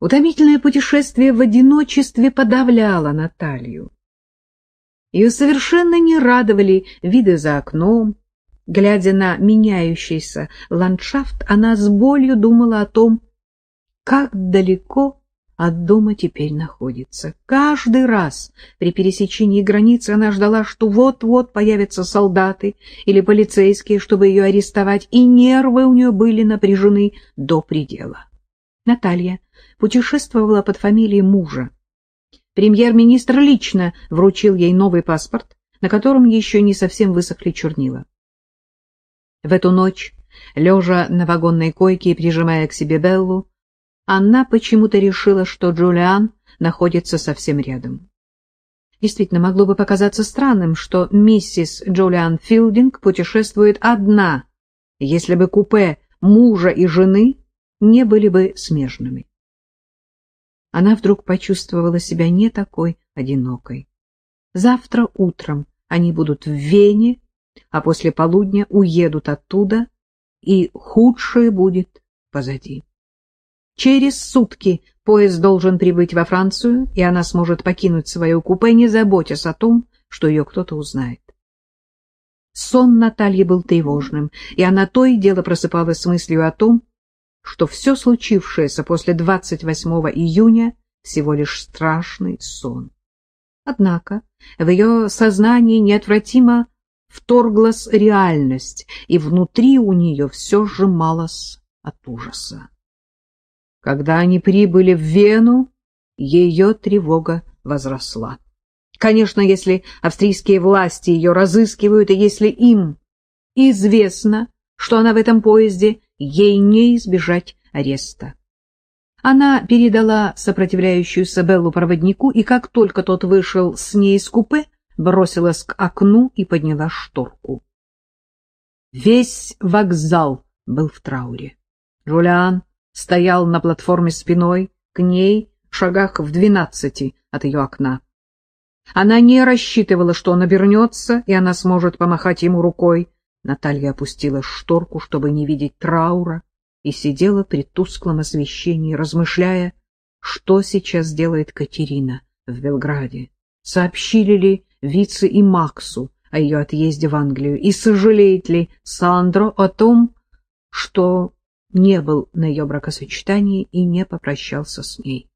Утомительное путешествие в одиночестве подавляло Наталью. Ее совершенно не радовали виды за окном. Глядя на меняющийся ландшафт, она с болью думала о том, как далеко от дома теперь находится. Каждый раз при пересечении границы она ждала, что вот-вот появятся солдаты или полицейские, чтобы ее арестовать, и нервы у нее были напряжены до предела. Наталья путешествовала под фамилией мужа. Премьер-министр лично вручил ей новый паспорт, на котором еще не совсем высохли чернила. В эту ночь, лежа на вагонной койке и прижимая к себе Беллу, она почему-то решила, что Джулиан находится совсем рядом. Действительно, могло бы показаться странным, что миссис Джулиан Филдинг путешествует одна, если бы купе мужа и жены не были бы смежными. Она вдруг почувствовала себя не такой одинокой. Завтра утром они будут в Вене, а после полудня уедут оттуда, и худшее будет позади. Через сутки поезд должен прибыть во Францию, и она сможет покинуть свое купе, не заботясь о том, что ее кто-то узнает. Сон Натальи был тревожным, и она то и дело просыпалась с мыслью о том, что все случившееся после 28 июня всего лишь страшный сон. Однако в ее сознании неотвратимо вторглась реальность, и внутри у нее все сжималось от ужаса. Когда они прибыли в Вену, ее тревога возросла. Конечно, если австрийские власти ее разыскивают, и если им известно, что она в этом поезде, ей не избежать ареста. Она передала сопротивляющуюся Беллу проводнику, и как только тот вышел с ней из купе, бросилась к окну и подняла шторку. Весь вокзал был в трауре. Жулиан стоял на платформе спиной к ней, шагах в двенадцати от ее окна. Она не рассчитывала, что он обернется, и она сможет помахать ему рукой. Наталья опустила шторку, чтобы не видеть траура, и сидела при тусклом освещении, размышляя, что сейчас делает Катерина в Белграде. Сообщили ли Вице и Максу о ее отъезде в Англию, и сожалеет ли Сандро о том, что не был на ее бракосочетании и не попрощался с ней.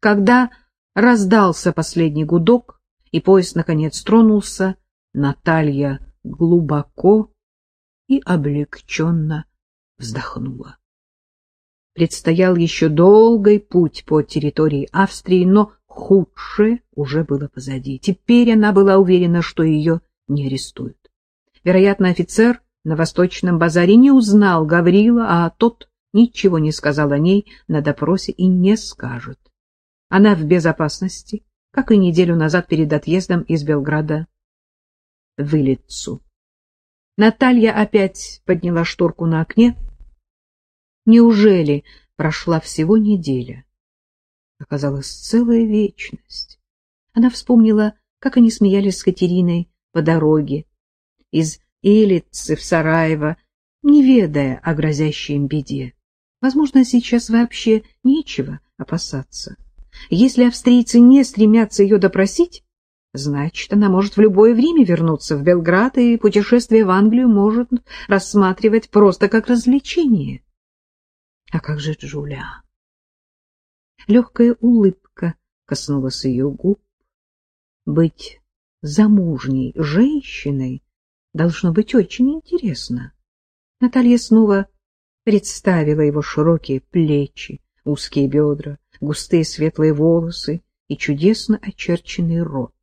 Когда раздался последний гудок, и поезд наконец тронулся, Наталья глубоко и облегченно вздохнула. Предстоял еще долгий путь по территории Австрии, но худшее уже было позади. Теперь она была уверена, что ее не арестуют. Вероятно, офицер на Восточном базаре не узнал Гаврила, а тот ничего не сказал о ней на допросе и не скажет. Она в безопасности, как и неделю назад перед отъездом из Белграда в Илицу. Наталья опять подняла шторку на окне. Неужели прошла всего неделя? Оказалась целая вечность. Она вспомнила, как они смеялись с Катериной по дороге из Илицы в Сараево, не ведая о грозящей им беде. Возможно, сейчас вообще нечего опасаться. Если австрийцы не стремятся ее допросить, значит, она может в любое время вернуться в Белград, и путешествие в Англию может рассматривать просто как развлечение. А как же Джулия? Легкая улыбка коснулась ее губ. Быть замужней женщиной должно быть очень интересно. Наталья снова представила его широкие плечи, узкие бедра, густые светлые волосы и чудесно очерченный рот.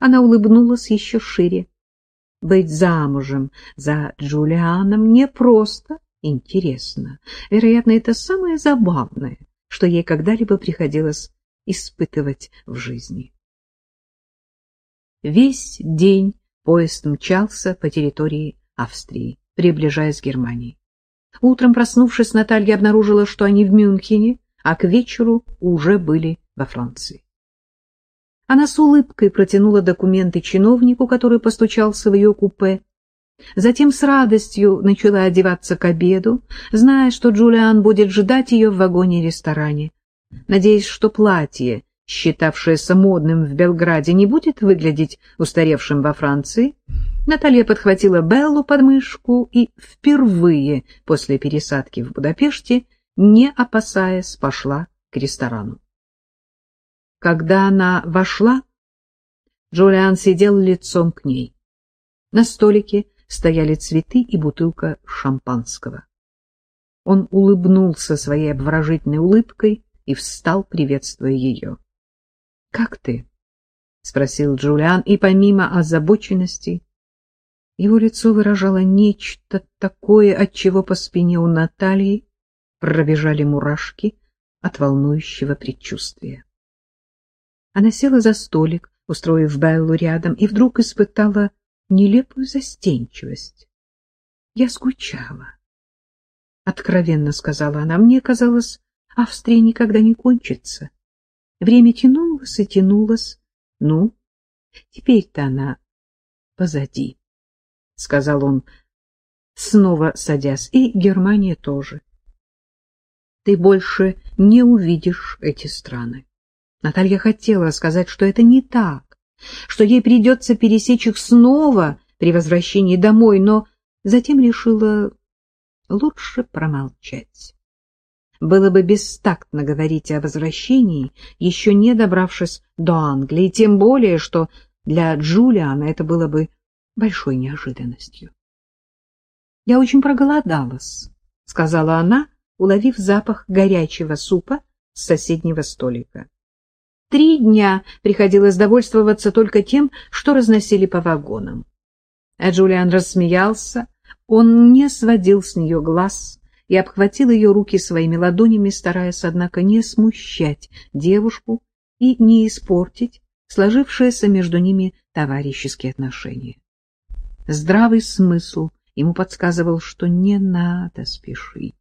Она улыбнулась еще шире. Быть замужем за Джулианом не просто интересно. Вероятно, это самое забавное, что ей когда-либо приходилось испытывать в жизни. Весь день Поезд мчался по территории Австрии, приближаясь к Германии. Утром, проснувшись, Наталья обнаружила, что они в Мюнхене, а к вечеру уже были во Франции. Она с улыбкой протянула документы чиновнику, который постучался в ее купе. Затем с радостью начала одеваться к обеду, зная, что Джулиан будет ждать ее в вагоне-ресторане. Надеясь, что платье, считавшееся модным в Белграде, не будет выглядеть устаревшим во Франции, Наталья подхватила Беллу под мышку и впервые после пересадки в Будапеште, не опасаясь, пошла к ресторану. Когда она вошла, Джулиан сидел лицом к ней. На столике стояли цветы и бутылка шампанского. Он улыбнулся своей обворожительной улыбкой и встал, приветствуя ее. — Как ты? — спросил Джулиан, и помимо озабоченности его лицо выражало нечто такое, от чего по спине у Натальи пробежали мурашки от волнующего предчувствия. Она села за столик, устроив Беллу рядом, и вдруг испытала нелепую застенчивость. Я скучала. Откровенно сказала она, мне казалось, Австрия никогда не кончится. Время тянулось и тянулось. Ну, теперь-то она позади, — сказал он, снова садясь, и Германия тоже. Ты больше не увидишь эти страны. Наталья хотела сказать, что это не так, что ей придется пересечь их снова при возвращении домой, но затем решила лучше промолчать. Было бы бестактно говорить о возвращении, еще не добравшись до Англии, тем более, что для Джулиана это было бы большой неожиданностью. — Я очень проголодалась, — сказала она, уловив запах горячего супа с соседнего столика. Три дня приходилось довольствоваться только тем, что разносили по вагонам. А Джулиан рассмеялся, он не сводил с нее глаз и обхватил ее руки своими ладонями, стараясь, однако, не смущать девушку и не испортить сложившиеся между ними товарищеские отношения. Здравый смысл ему подсказывал, что не надо спешить.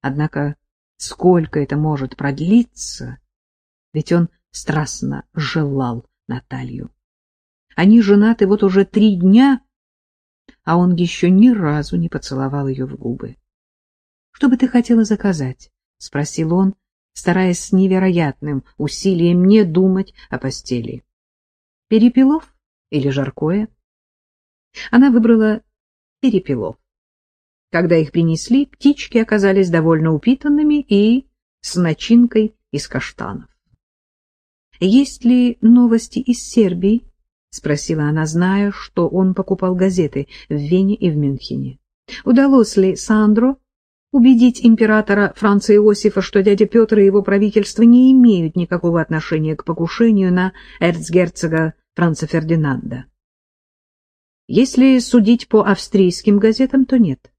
Однако сколько это может продлиться, ведь он страстно желал Наталью. Они женаты вот уже три дня, а он еще ни разу не поцеловал ее в губы. — Что бы ты хотела заказать? — спросил он, стараясь с невероятным усилием не думать о постели. — Перепелов или жаркое? Она выбрала перепелов. Когда их принесли, птички оказались довольно упитанными и с начинкой из каштанов. Есть ли новости из Сербии? — спросила она, зная, что он покупал газеты в Вене и в Мюнхене. Удалось ли Сандро убедить императора Франца Иосифа, что дядя Петр и его правительство не имеют никакого отношения к покушению на эрцгерцога Франца Фердинанда? Если судить по австрийским газетам, то нет.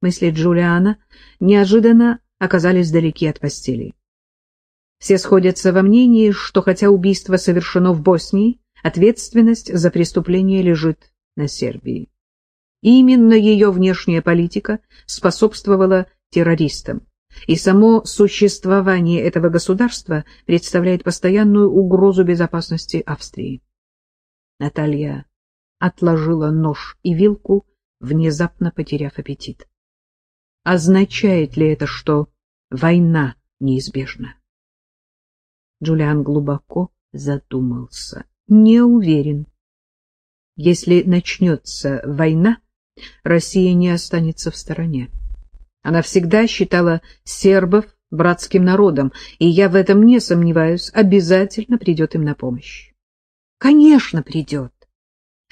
Мысли Джулиана неожиданно оказались далеки от постели. Все сходятся во мнении, что хотя убийство совершено в Боснии, ответственность за преступление лежит на Сербии. Именно ее внешняя политика способствовала террористам, и само существование этого государства представляет постоянную угрозу безопасности Австрии. Наталья отложила нож и вилку, внезапно потеряв аппетит. Означает ли это, что война неизбежна? Джулиан глубоко задумался. Не уверен. Если начнется война, Россия не останется в стороне. Она всегда считала сербов братским народом, и я в этом не сомневаюсь, обязательно придет им на помощь. Конечно, придет.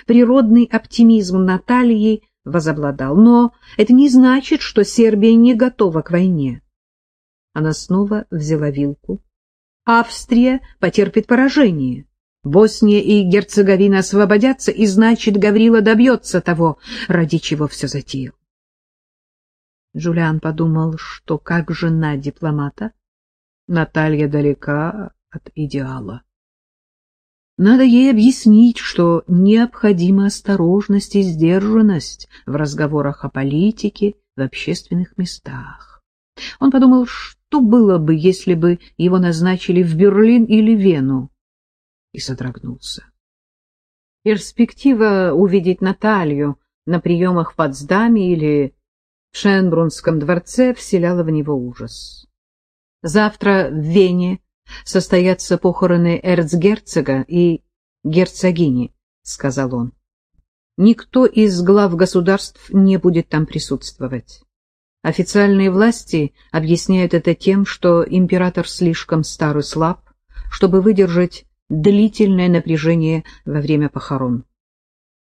Природный оптимизм Натальи возобладал, но это не значит, что Сербия не готова к войне. Она снова взяла вилку, Австрия потерпит поражение. Босния и Герцеговина освободятся, и значит, Гаврила добьется того, ради чего все затеял. Джулиан подумал, что как жена дипломата Наталья далека от идеала. Надо ей объяснить, что необходима осторожность и сдержанность в разговорах о политике в общественных местах. Он подумал, что было бы, если бы его назначили в Берлин или Вену? И содрогнулся. Перспектива увидеть Наталью на приемах в Потсдаме или в Шенбрунском дворце вселяло в него ужас. Завтра в Вене состоятся похороны эрцгерцога и герцогини, — сказал он. Никто из глав государств не будет там присутствовать. Официальные власти объясняют это тем, что император слишком стар и слаб, чтобы выдержать длительное напряжение во время похорон.